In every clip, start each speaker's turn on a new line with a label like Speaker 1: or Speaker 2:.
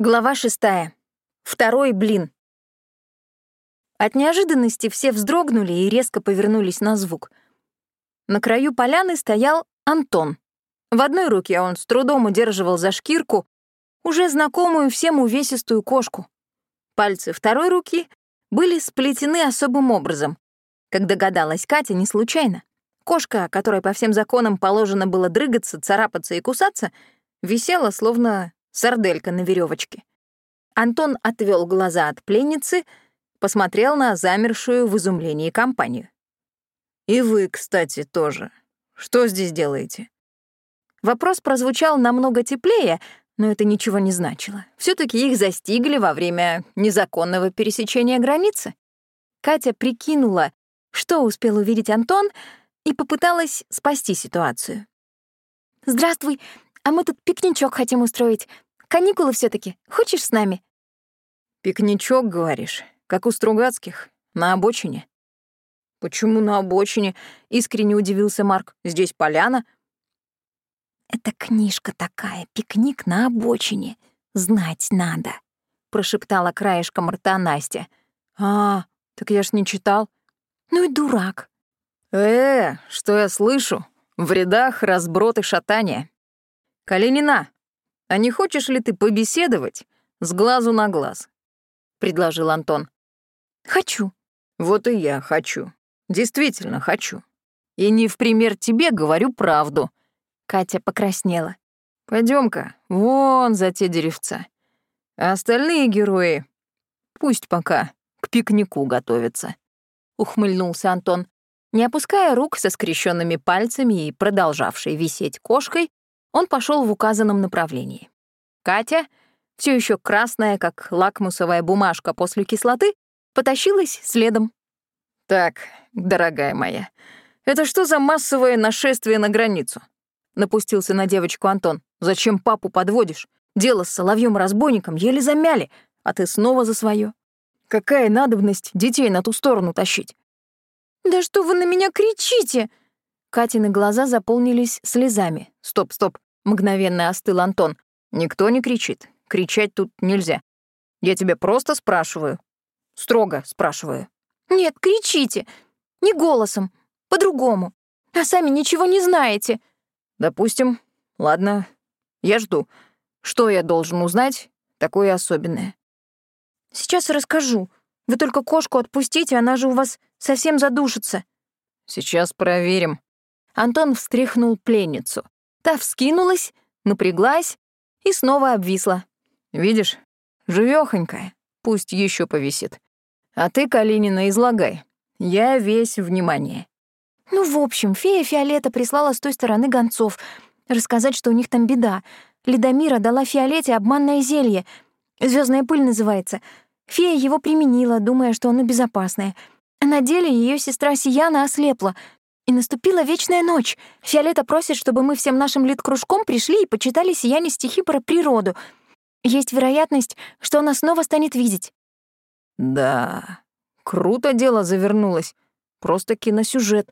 Speaker 1: Глава шестая. Второй блин. От неожиданности все вздрогнули и резко повернулись на звук. На краю поляны стоял Антон. В одной руке он с трудом удерживал за шкирку уже знакомую всем увесистую кошку. Пальцы второй руки были сплетены особым образом. Как догадалась Катя, не случайно. Кошка, которой по всем законам положено было дрыгаться, царапаться и кусаться, висела словно сарделька на веревочке. Антон отвел глаза от пленницы, посмотрел на замершую в изумлении компанию. «И вы, кстати, тоже. Что здесь делаете?» Вопрос прозвучал намного теплее, но это ничего не значило. все таки их застигли во время незаконного пересечения границы. Катя прикинула, что успел увидеть Антон, и попыталась спасти ситуацию. «Здравствуй, а мы тут пикничок хотим устроить. Каникулы все таки Хочешь с нами?»
Speaker 2: «Пикничок, говоришь, как у Стругацких, на обочине?» «Почему на обочине?» — искренне удивился Марк. «Здесь поляна».
Speaker 1: «Это книжка такая, пикник на обочине. Знать надо», — прошептала краешком рта Настя.
Speaker 2: «А, так я ж не читал».
Speaker 1: «Ну и дурак».
Speaker 2: «Э, что я слышу? В рядах разброд и шатание. Калинина, а не хочешь ли ты побеседовать с глазу на глаз?» — предложил Антон.
Speaker 1: «Хочу».
Speaker 2: «Вот и я хочу. Действительно хочу. И не в пример тебе говорю правду».
Speaker 1: Катя покраснела.
Speaker 2: пойдем ка вон за те деревца. А остальные герои пусть пока к пикнику готовятся», — ухмыльнулся Антон.
Speaker 1: Не опуская рук со скрещенными пальцами и продолжавшей висеть кошкой, он пошел в указанном направлении. Катя, все еще красная, как лакмусовая бумажка после кислоты, потащилась следом.
Speaker 2: «Так, дорогая моя, это что за массовое нашествие на границу?» Напустился на девочку Антон. «Зачем папу подводишь? Дело с соловьем разбойником еле замяли, а ты снова за свое. Какая надобность детей на ту сторону тащить?»
Speaker 1: «Да что вы на меня кричите?» Катины глаза заполнились слезами.
Speaker 2: «Стоп, стоп. Мгновенно остыл Антон. «Никто не кричит. Кричать тут нельзя. Я тебя просто спрашиваю. Строго спрашиваю».
Speaker 1: «Нет, кричите. Не голосом. По-другому. А сами ничего не знаете».
Speaker 2: «Допустим. Ладно. Я жду. Что я должен узнать такое особенное?»
Speaker 1: «Сейчас расскажу. Вы только кошку отпустите, она же у вас совсем задушится».
Speaker 2: «Сейчас проверим».
Speaker 1: Антон встряхнул пленницу. Та вскинулась, напряглась и снова обвисла.
Speaker 2: «Видишь, живёхонькая, пусть еще повисит. А ты, Калинина, излагай. Я весь внимание».
Speaker 1: Ну, в общем, фея Фиолета прислала с той стороны гонцов рассказать, что у них там беда. Ледомира дала Фиолете обманное зелье. Звездная пыль называется. Фея его применила, думая, что оно безопасное. А на деле ее сестра Сияна ослепла, и наступила вечная ночь. Фиолета просит, чтобы мы всем нашим литкружком пришли и почитали сияние стихи про природу. Есть вероятность, что она снова станет видеть.
Speaker 2: Да, круто дело завернулось. Просто киносюжет.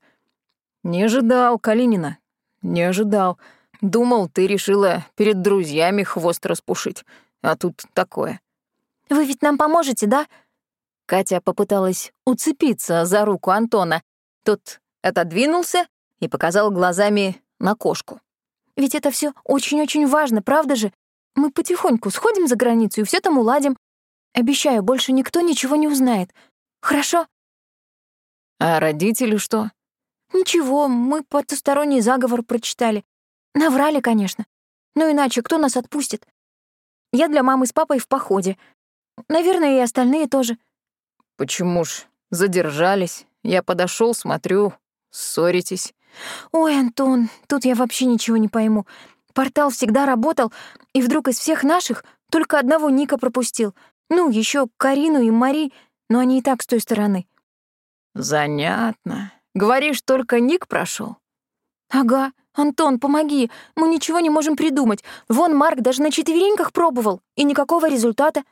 Speaker 2: Не ожидал, Калинина, не ожидал. Думал, ты решила перед друзьями хвост распушить. А тут такое.
Speaker 1: Вы ведь нам поможете, да?
Speaker 2: Катя попыталась уцепиться за руку Антона. Тот отодвинулся и показал глазами на кошку.
Speaker 1: «Ведь это все очень-очень важно, правда же? Мы потихоньку сходим за границу и все там уладим. Обещаю, больше никто ничего не узнает. Хорошо?»
Speaker 2: «А родители что?»
Speaker 1: «Ничего, мы потусторонний заговор прочитали. Наврали, конечно. Но иначе кто нас отпустит? Я для мамы с папой в походе. Наверное, и остальные тоже».
Speaker 2: «Почему ж задержались? Я подошел, смотрю, Ссоритесь?
Speaker 1: Ой, Антон, тут я вообще ничего не пойму. Портал всегда работал, и вдруг из всех наших только одного Ника пропустил. Ну, еще Карину и Мари, но они и так с той стороны.
Speaker 2: Занятно. Говоришь, только Ник прошел?
Speaker 1: Ага. Антон, помоги. Мы ничего не можем придумать. Вон Марк даже на четвереньках пробовал, и никакого результата.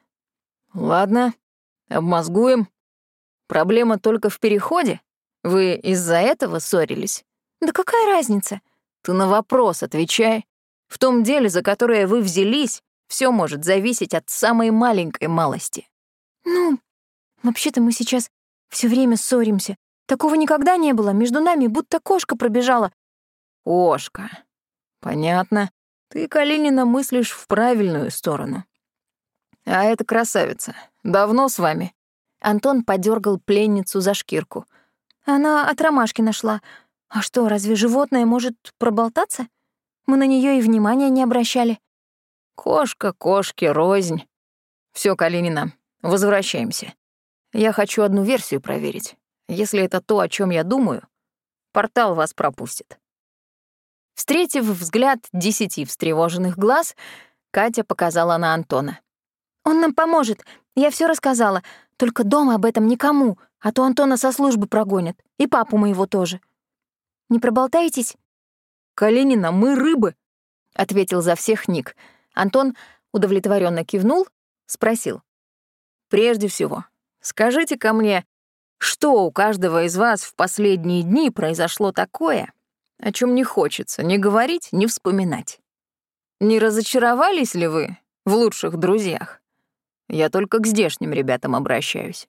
Speaker 2: Ладно, обмозгуем. Проблема только в переходе. Вы из-за этого ссорились?
Speaker 1: Да какая разница?
Speaker 2: Ты на вопрос отвечай. В том деле, за которое вы взялись, Все может зависеть от самой маленькой малости.
Speaker 1: Ну, вообще-то мы сейчас все время ссоримся. Такого никогда не было. Между нами будто кошка пробежала.
Speaker 2: Кошка. Понятно. Ты, Калинина, мыслишь в правильную сторону. А эта красавица давно с вами?
Speaker 1: Антон подергал пленницу за шкирку. Она от ромашки нашла. А что, разве животное может проболтаться? Мы на нее и внимания не обращали.
Speaker 2: Кошка, кошки, рознь. Все, Калинина, возвращаемся. Я хочу одну версию проверить. Если это то, о чем я думаю, портал вас пропустит. Встретив взгляд десяти встревоженных глаз, Катя показала на Антона.
Speaker 1: «Он нам поможет. Я все рассказала. Только дома об этом никому, а то Антона со службы прогонят. И папу моего тоже. Не проболтаетесь?»
Speaker 2: «Калинина, мы рыбы», — ответил за всех Ник. Антон удовлетворенно кивнул, спросил. «Прежде всего, скажите ко мне, что у каждого из вас в последние дни произошло такое, о чем не хочется ни говорить, ни вспоминать? Не разочаровались ли вы в лучших друзьях? Я только к здешним ребятам обращаюсь».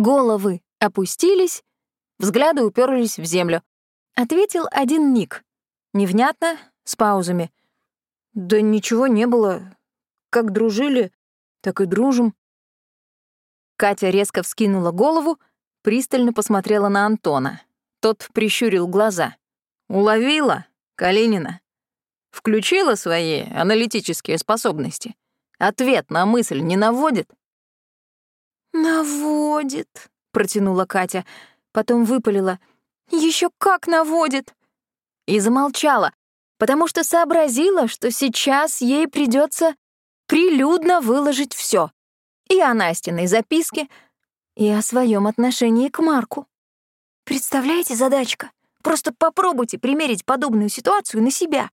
Speaker 2: Головы опустились, взгляды уперлись в землю. Ответил один Ник. Невнятно, с паузами. «Да ничего не было. Как дружили, так и дружим». Катя резко вскинула голову, пристально посмотрела на Антона. Тот прищурил глаза. «Уловила, Калинина. Включила свои аналитические способности. Ответ на мысль не наводит?»
Speaker 1: «Наводит», — протянула Катя, потом выпалила. Еще как наводит!» И замолчала, потому что сообразила, что сейчас ей придется прилюдно выложить все и о Настиной записке, и о своем отношении к Марку. Представляете, задачка? Просто попробуйте примерить подобную ситуацию на себя.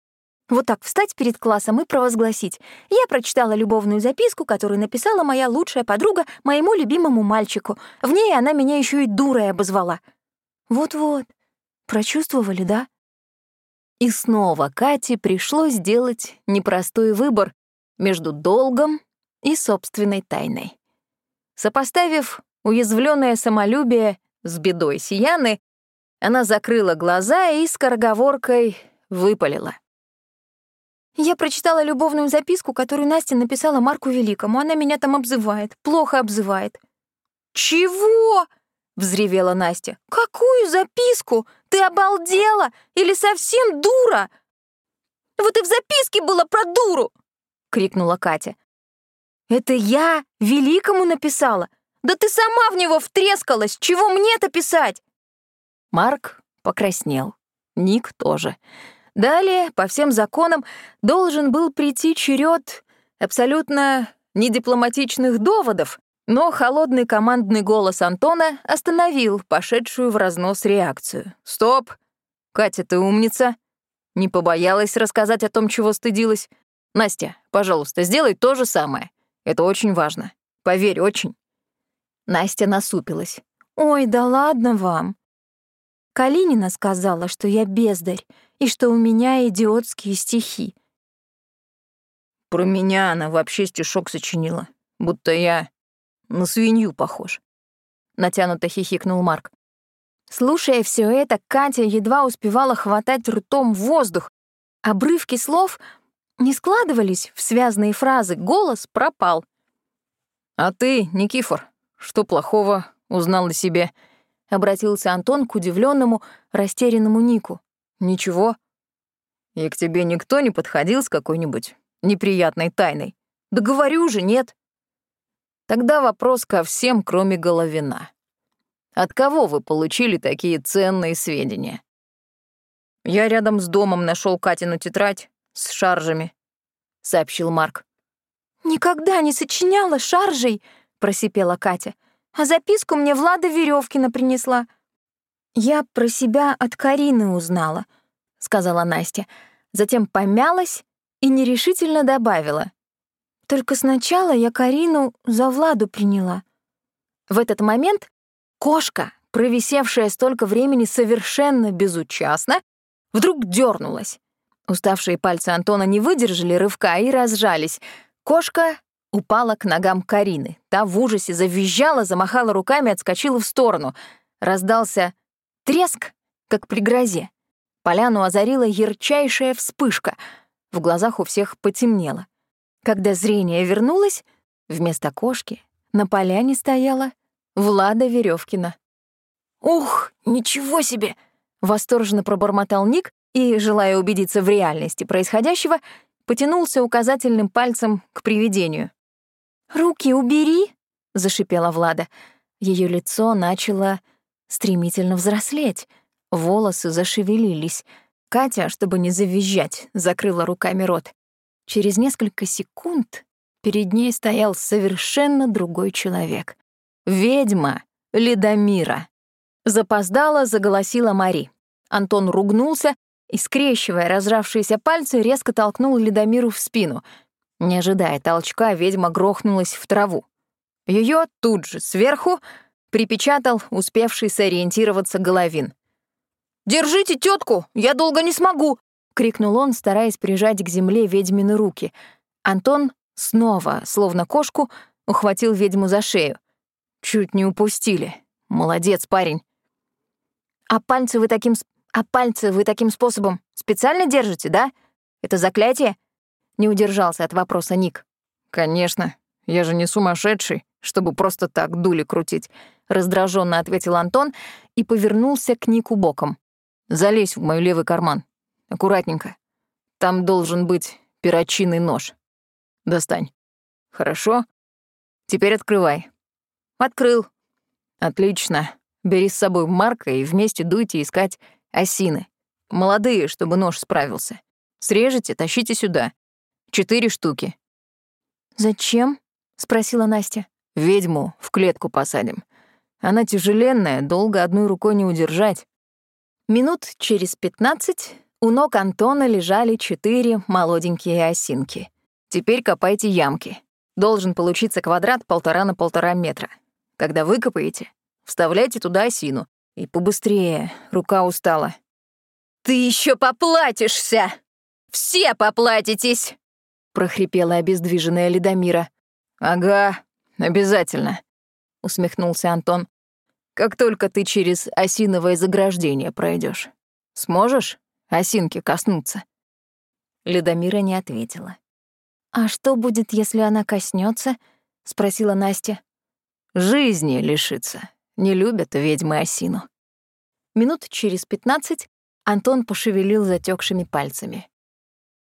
Speaker 1: Вот так встать перед классом и провозгласить. Я прочитала любовную записку, которую написала моя лучшая подруга моему любимому мальчику. В ней она меня еще и дурой обозвала. Вот-вот. Прочувствовали, да?
Speaker 2: И снова Кате пришлось сделать непростой выбор между долгом и собственной тайной. Сопоставив уязвленное самолюбие с бедой Сияны, она закрыла глаза и скороговоркой выпалила.
Speaker 1: «Я прочитала любовную записку, которую Настя написала Марку Великому. Она меня там обзывает, плохо обзывает».
Speaker 2: «Чего?» — взревела Настя.
Speaker 1: «Какую записку? Ты обалдела? Или совсем дура?» «Вот и в записке было про дуру!» — крикнула Катя. «Это я великому написала? Да ты сама в него втрескалась! Чего мне-то писать?»
Speaker 2: Марк покраснел. Ник тоже. Далее, по всем законам, должен был прийти черед абсолютно недипломатичных доводов, но холодный командный голос Антона остановил пошедшую в разнос реакцию. «Стоп! Катя, ты умница!» Не побоялась рассказать о том, чего стыдилась. «Настя, пожалуйста, сделай то же самое. Это очень важно. Поверь, очень». Настя насупилась.
Speaker 1: «Ой, да ладно вам. Калинина сказала, что я бездарь и что у меня идиотские стихи».
Speaker 2: «Про меня она вообще стишок сочинила, будто я на свинью похож. Натянуто хихикнул Марк.
Speaker 1: Слушая все это, Катя едва успевала хватать ртом воздух. Обрывки слов не складывались в связные фразы, голос пропал.
Speaker 2: «А ты, Никифор, что плохого узнал о себе?» — обратился Антон к удивленному, растерянному Нику. «Ничего. И к тебе никто не подходил с какой-нибудь неприятной тайной? Да говорю же, нет». Тогда вопрос ко всем, кроме Головина. От кого вы получили такие ценные сведения? Я рядом с домом нашел Катину тетрадь с шаржами, сообщил Марк.
Speaker 1: Никогда не сочиняла шаржей, просипела Катя. А записку мне Влада Веревкина принесла. Я про себя от Карины узнала, сказала Настя. Затем помялась и нерешительно добавила. Только сначала я Карину за Владу приняла.
Speaker 2: В этот момент кошка, провисевшая столько времени совершенно безучастно, вдруг дернулась.
Speaker 1: Уставшие пальцы Антона не выдержали рывка и разжались. Кошка упала к ногам Карины. Та в ужасе завизжала, замахала руками, отскочила в сторону. Раздался треск, как при грозе. Поляну озарила ярчайшая вспышка. В глазах у всех потемнело. Когда зрение вернулось, вместо кошки на поляне стояла Влада Веревкина. «Ух, ничего себе!» — восторженно пробормотал Ник и, желая убедиться в реальности происходящего, потянулся указательным пальцем к привидению. «Руки убери!» — зашипела Влада. Ее лицо начало стремительно взрослеть, волосы зашевелились. Катя, чтобы не завизжать, закрыла руками рот. Через несколько секунд перед ней стоял совершенно другой человек. Ведьма Ледомира. Запоздала, заголосила Мари. Антон ругнулся и, скрещивая разжавшиеся пальцы, резко толкнул Ледомиру в спину. Не ожидая толчка, ведьма грохнулась в траву. Ее тут же сверху припечатал успевший сориентироваться Головин. «Держите тетку, я долго не смогу!» — крикнул он, стараясь прижать к земле ведьмины руки. Антон снова, словно кошку, ухватил ведьму за шею. Чуть не упустили. Молодец, парень. «А пальцы вы таким «А пальцы вы таким способом специально держите, да? Это заклятие?» Не удержался от вопроса Ник.
Speaker 2: «Конечно. Я же не сумасшедший, чтобы просто так дули крутить», — раздраженно ответил Антон и повернулся к Нику боком. «Залезь в мой левый карман. Аккуратненько. Там должен быть перочинный нож. Достань. Хорошо? Теперь открывай».
Speaker 1: «Открыл».
Speaker 2: «Отлично. Бери с собой Марка и вместе дуйте искать Осины. Молодые, чтобы нож справился. Срежете, тащите сюда. Четыре штуки.
Speaker 1: «Зачем?» — спросила Настя.
Speaker 2: «Ведьму в клетку посадим. Она тяжеленная, долго одной рукой не удержать».
Speaker 1: Минут через пятнадцать у ног Антона лежали четыре молоденькие осинки.
Speaker 2: Теперь копайте ямки. Должен получиться квадрат полтора на полтора метра. Когда выкопаете, вставляйте туда осину, и побыстрее, рука устала.
Speaker 1: «Ты еще поплатишься! Все поплатитесь!» — прохрипела обездвиженная Ледомира.
Speaker 2: «Ага, обязательно», — усмехнулся Антон. «Как только ты через осиновое заграждение пройдешь, сможешь осинки коснуться?»
Speaker 1: Ледомира не ответила. «А что будет, если она коснется? спросила Настя.
Speaker 2: «Жизни лишится. Не любят ведьмы осину.
Speaker 1: Минут через пятнадцать Антон пошевелил затекшими пальцами.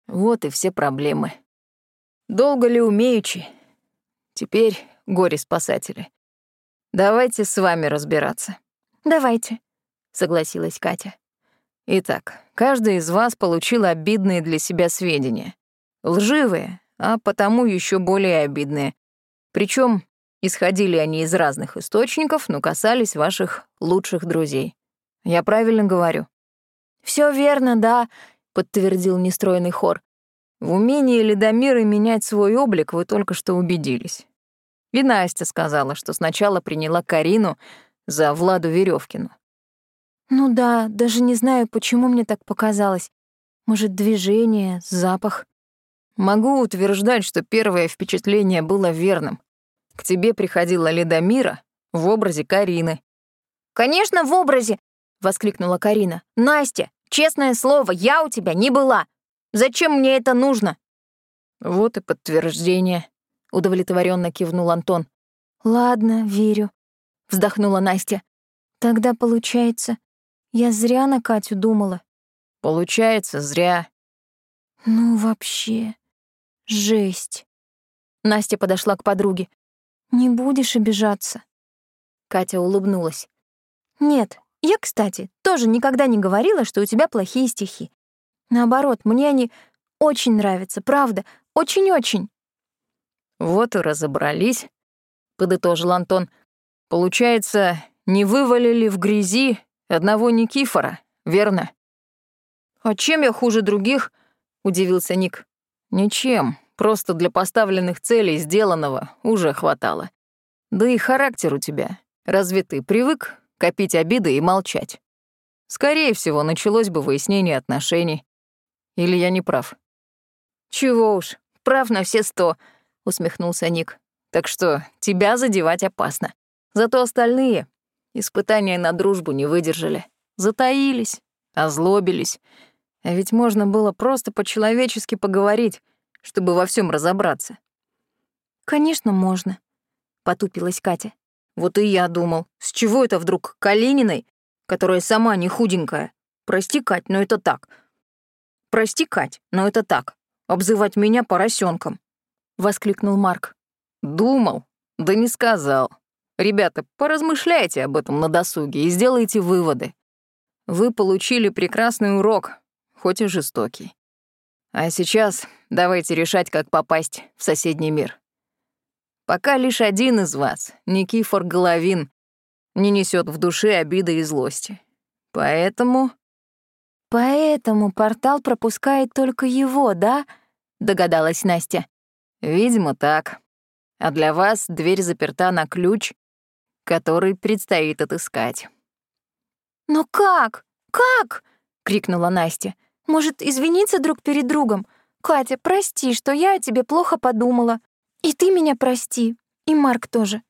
Speaker 2: Вот и все проблемы. Долго ли умеючи? Теперь горе-спасатели. Давайте с вами разбираться.
Speaker 1: Давайте, согласилась Катя.
Speaker 2: Итак, каждый из вас получил обидные для себя сведения. Лживые, а потому еще более обидные. Причем Исходили они из разных источников, но касались ваших лучших друзей. Я правильно говорю?
Speaker 1: Все верно, да», — подтвердил нестройный хор.
Speaker 2: В умении Ледомира менять свой облик вы только что убедились. И Настя сказала, что сначала приняла Карину за Владу Веревкину.
Speaker 1: «Ну да, даже не знаю, почему мне так показалось. Может, движение, запах?»
Speaker 2: Могу утверждать, что первое впечатление было верным. К тебе приходила Ледомира в образе Карины.
Speaker 1: «Конечно, в образе!» — воскликнула Карина. «Настя, честное слово, я у тебя не была. Зачем мне это нужно?»
Speaker 2: «Вот и подтверждение», — удовлетворенно кивнул Антон.
Speaker 1: «Ладно, верю», — вздохнула Настя. «Тогда, получается, я зря на Катю думала».
Speaker 2: «Получается, зря».
Speaker 1: «Ну, вообще, жесть». Настя подошла к подруге. «Не будешь обижаться?» Катя улыбнулась. «Нет, я, кстати, тоже никогда не говорила, что у тебя плохие стихи. Наоборот, мне они очень нравятся, правда, очень-очень».
Speaker 2: «Вот и разобрались», — подытожил Антон. «Получается, не вывалили в грязи одного Никифора, верно?»
Speaker 1: «А чем я хуже других?» — удивился Ник.
Speaker 2: «Ничем. Просто для поставленных целей сделанного уже хватало. Да и характер у тебя. Разве ты привык копить обиды и молчать? Скорее всего, началось бы выяснение отношений. Или я не прав?
Speaker 1: Чего уж, прав на все сто, усмехнулся Ник.
Speaker 2: Так что тебя задевать опасно. Зато остальные испытания на дружбу не выдержали. Затаились, озлобились. А ведь можно было просто по-человечески поговорить, чтобы во всем разобраться.
Speaker 1: Конечно, можно, потупилась Катя.
Speaker 2: Вот и я думал, с чего это вдруг Калининой, которая сама не худенькая? Прости, Кать, но это так. Прости, Кать, но это так. Обзывать меня поросенком, воскликнул Марк. Думал, да не сказал. Ребята, поразмышляйте об этом на досуге и сделайте выводы. Вы получили прекрасный урок, хоть и жестокий. А сейчас давайте решать, как попасть в соседний мир. Пока лишь один из вас, Никифор Головин, не несет в душе обиды и злости. Поэтому...
Speaker 1: Поэтому портал пропускает только его, да? Догадалась Настя.
Speaker 2: Видимо, так. А для вас дверь заперта на ключ, который предстоит отыскать.
Speaker 1: «Но как? Как?» — крикнула Настя. «Может, извиниться друг перед другом? Катя, прости, что я о тебе плохо подумала. И ты меня прости, и Марк тоже».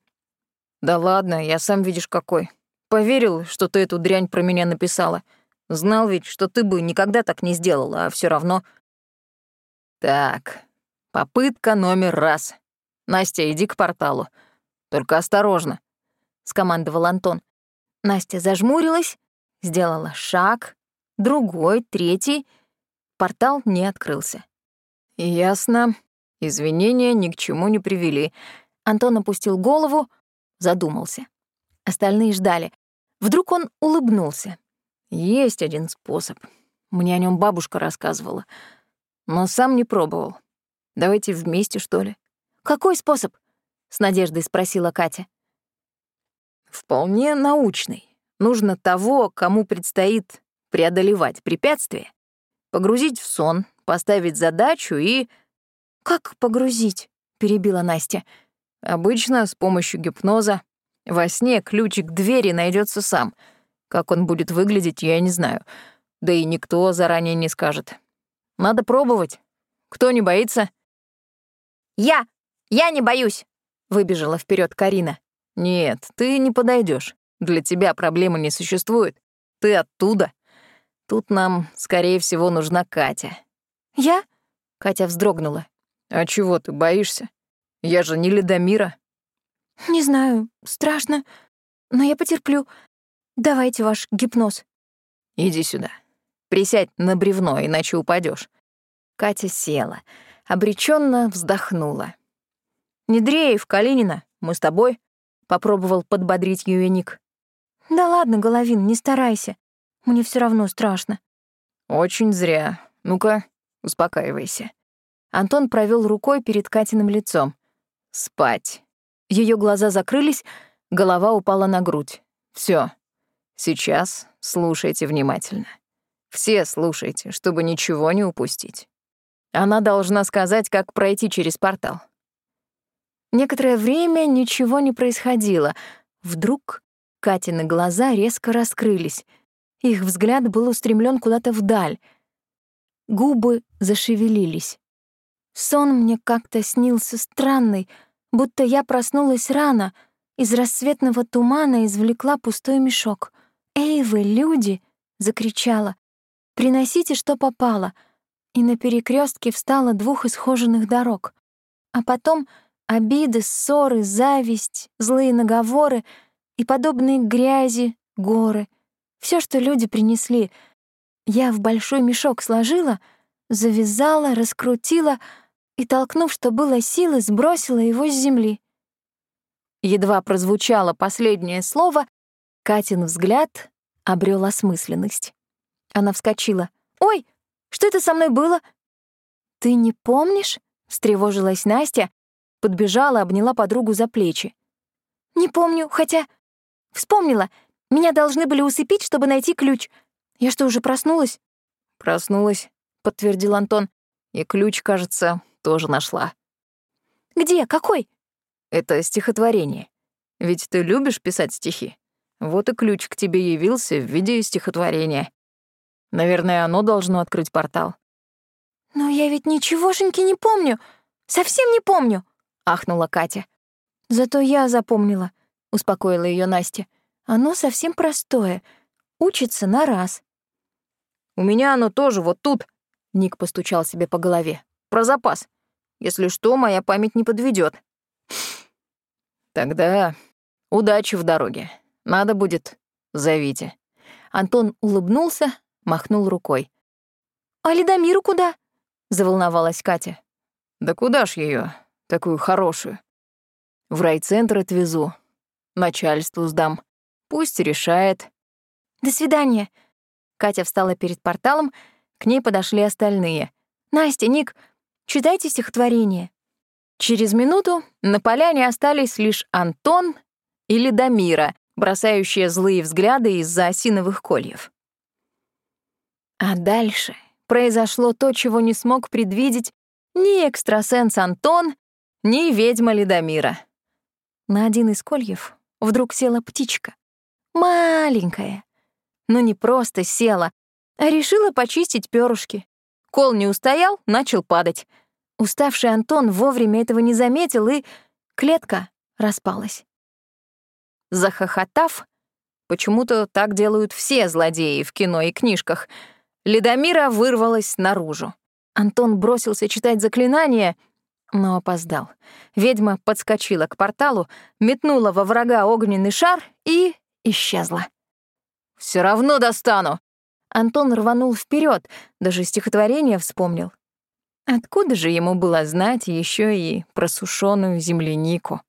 Speaker 2: «Да ладно, я сам видишь какой. Поверил, что ты эту дрянь про меня написала. Знал ведь, что ты бы никогда так не сделала, а все равно...» «Так, попытка номер раз. Настя, иди к порталу. Только осторожно», — скомандовал Антон.
Speaker 1: Настя зажмурилась, сделала шаг, другой, третий. Портал не открылся.
Speaker 2: «Ясно. Извинения ни к чему не привели.
Speaker 1: Антон опустил голову, задумался. Остальные ждали. Вдруг он улыбнулся.
Speaker 2: Есть один способ. Мне о нем бабушка рассказывала. Но сам не пробовал. Давайте вместе, что ли?
Speaker 1: Какой способ? С надеждой спросила Катя.
Speaker 2: Вполне научный. Нужно того, кому предстоит преодолевать препятствия, погрузить в сон, поставить задачу и
Speaker 1: «Как погрузить?» — перебила Настя.
Speaker 2: «Обычно с помощью гипноза. Во сне ключик двери найдется сам. Как он будет выглядеть, я не знаю. Да и никто заранее не скажет. Надо пробовать. Кто не боится?»
Speaker 1: «Я! Я не боюсь!» — выбежала вперед Карина.
Speaker 2: «Нет, ты не подойдешь. Для тебя проблемы не существует. Ты оттуда. Тут нам, скорее всего, нужна Катя».
Speaker 1: «Я?»
Speaker 2: — Катя вздрогнула. «А чего ты боишься? Я же не Ледомира».
Speaker 1: «Не знаю, страшно, но я потерплю. Давайте ваш гипноз».
Speaker 2: «Иди сюда. Присядь на бревно, иначе упадешь. Катя села, обреченно вздохнула. «Недреев, Калинина, мы с тобой?» — попробовал подбодрить ее Ник.
Speaker 1: «Да ладно, Головин, не старайся. Мне все равно страшно».
Speaker 2: «Очень зря. Ну-ка, успокаивайся». Антон провел рукой перед Катиным лицом. «Спать». Ее глаза закрылись, голова упала на грудь. Все. Сейчас слушайте внимательно. Все слушайте, чтобы ничего не упустить. Она должна сказать, как пройти через портал. Некоторое время ничего не происходило. Вдруг Катины глаза резко раскрылись. Их взгляд был устремлен куда-то вдаль. Губы зашевелились. Сон мне как-то снился странный, будто я проснулась рано, из рассветного тумана извлекла пустой мешок. «Эй вы, люди!» — закричала. «Приносите, что попало!» И на перекрестке встала двух исхоженных дорог. А потом обиды, ссоры, зависть, злые наговоры и подобные грязи, горы. Все, что люди принесли, я в большой мешок сложила, завязала, раскрутила — и, толкнув, что было силы, сбросила его с земли. Едва прозвучало последнее слово, Катин взгляд обрел осмысленность. Она вскочила. «Ой, что это со мной было?» «Ты не помнишь?» — встревожилась Настя, подбежала, обняла подругу за плечи. «Не помню, хотя...» «Вспомнила. Меня должны были усыпить, чтобы найти ключ. Я что, уже проснулась?» «Проснулась», — подтвердил Антон. «И ключ, кажется, тоже нашла. «Где? Какой?» «Это стихотворение. Ведь ты любишь писать стихи. Вот и ключ к тебе явился в виде стихотворения. Наверное, оно должно открыть портал.
Speaker 1: «Но я ведь ничегошеньки не помню, совсем не помню», — ахнула Катя. «Зато я запомнила», — успокоила ее Настя. «Оно совсем простое, учится на раз».
Speaker 2: «У меня оно тоже вот тут», — Ник постучал себе по голове. «Про запас. Если что, моя память не подведет. «Тогда удачи в дороге. Надо будет, зовите».
Speaker 1: Антон улыбнулся, махнул рукой. «А Ледомиру куда?» — заволновалась Катя.
Speaker 2: «Да куда ж ее, такую хорошую? В райцентр отвезу, начальству сдам. Пусть решает».
Speaker 1: «До свидания». Катя встала перед порталом, к ней подошли остальные. «Настя, Ник, читайте стихотворение».
Speaker 2: Через минуту на поляне остались лишь Антон и Ледомира, бросающие злые взгляды из-за осиновых кольев. А дальше произошло то, чего не смог предвидеть ни экстрасенс Антон, ни ведьма Ледомира. На один из кольев вдруг села птичка. Маленькая. Но не просто села, а решила почистить перышки. Кол не устоял, начал падать — Уставший Антон вовремя этого не заметил, и клетка распалась. Захохотав, почему-то так делают все злодеи в кино и книжках, Ледомира вырвалась наружу. Антон бросился читать заклинание, но опоздал. Ведьма подскочила к порталу, метнула во врага огненный шар и исчезла. Все равно достану!» Антон рванул вперед, даже стихотворение вспомнил. Откуда же ему было знать еще и про сушеную землянику?